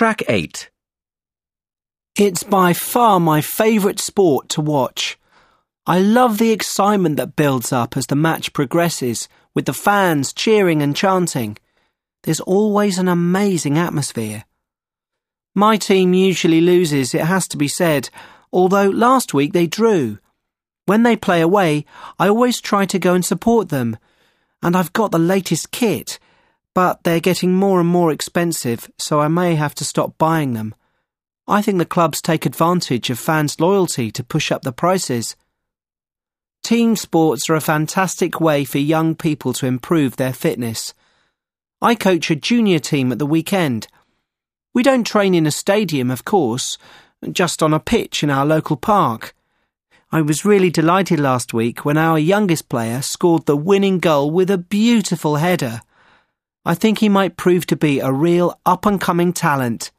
Track 8. It's by far my favourite sport to watch. I love the excitement that builds up as the match progresses, with the fans cheering and chanting. There's always an amazing atmosphere. My team usually loses, it has to be said, although last week they drew. When they play away, I always try to go and support them. And I've got the latest kit, but they're getting more and more expensive, so I may have to stop buying them. I think the clubs take advantage of fans' loyalty to push up the prices. Team sports are a fantastic way for young people to improve their fitness. I coach a junior team at the weekend. We don't train in a stadium, of course, just on a pitch in our local park. I was really delighted last week when our youngest player scored the winning goal with a beautiful header. I think he might prove to be a real up and coming talent.